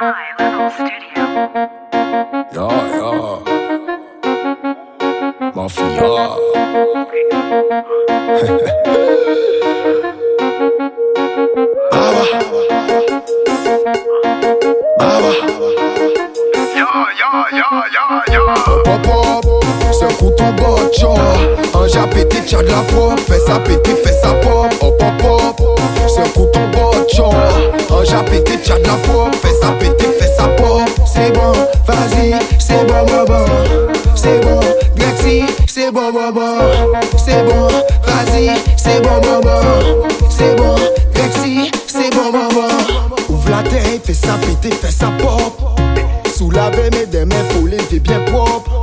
High Level Studio. Ja, ja. Baba. Baba. Un ja pété, t'as de la Fais ça péter, fais ça pop Pété, t'as de la pop Fais ça péter, fais ça pop C'est bon, vas-y, c'est bon, bon, bon. C'est bon, Grexy, c'est bon, bon, bon. C'est bon, vas-y, c'est bon, bon, bon. C'est bon, Grexy, c'est bon, bon, bon. Ouvre la tête, fais ça péter, fais ça pop. Sous la veine des mains, faut lever bien propre.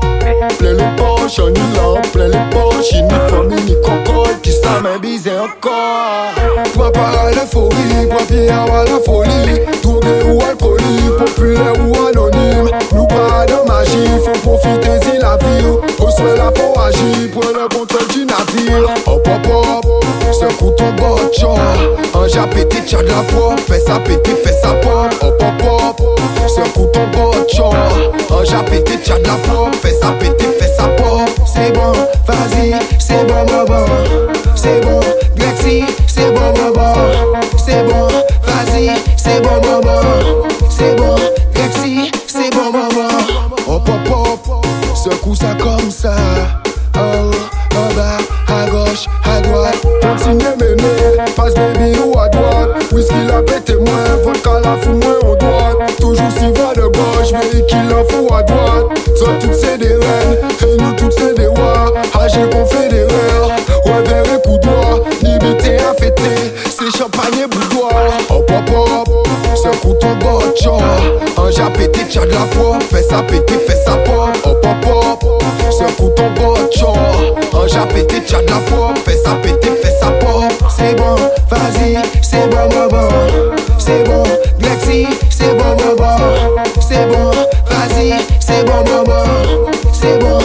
Plein les poches, en Ilan, plein les poches, uniforme, ni cocotte, qui ça m'ébise encore. Toi, pas l'euphorie, toi, pied à la folie. Tourné ou alcoolique, populaire ou anonyme. Nous pas de magie, faut profiter de la vie. Au soit la faut agir, pour le contrôle du navire. Hop, hop, hop, secoue ton bocho. Un ja pété, t'as de la pop, fais ça péter, fais ça pop. Hop, hop, hop, secoue ton bocho. Un ja pété, t'as de la pop, fais ça fais ça pop. C'est bon, vas-y, c'est bon, bon, bon. C'est bon, Grexy, c'est bon, bon, bon. C'est bon, vas-y, c'est bon, bon, bon. C'est bon, Grexy, c'est bon, bon, bon. Hop, hop, hop, secoue ça comme ça. En haut, en bas, à gauche, à droite. Continue mener, passe baby ou à droite. Whisky la pété moins, vodka la fout moins au droite. Toujours si va de gauche, véhicule la fout à droite. Toi, toutes c'est des reines, et nous toutes c'est des rois. Agir qu'on c'est champagne et boudoir. Hop, hop, hop, secoue ton bocho. Un ja pété, t'as de la pop, fais ça péter, fais ça pop. Hop, hop, hop, secoue ton bocho. Un ja pété, t'as de la pop, fais ça péter, fais ça pop. C'est bon, vas-y, c'est bon, bon. C'est bon, Glexy, c'est bon, bon, bon. C'est bon, vas-y, c'est bon, bon, bon. C'est bon.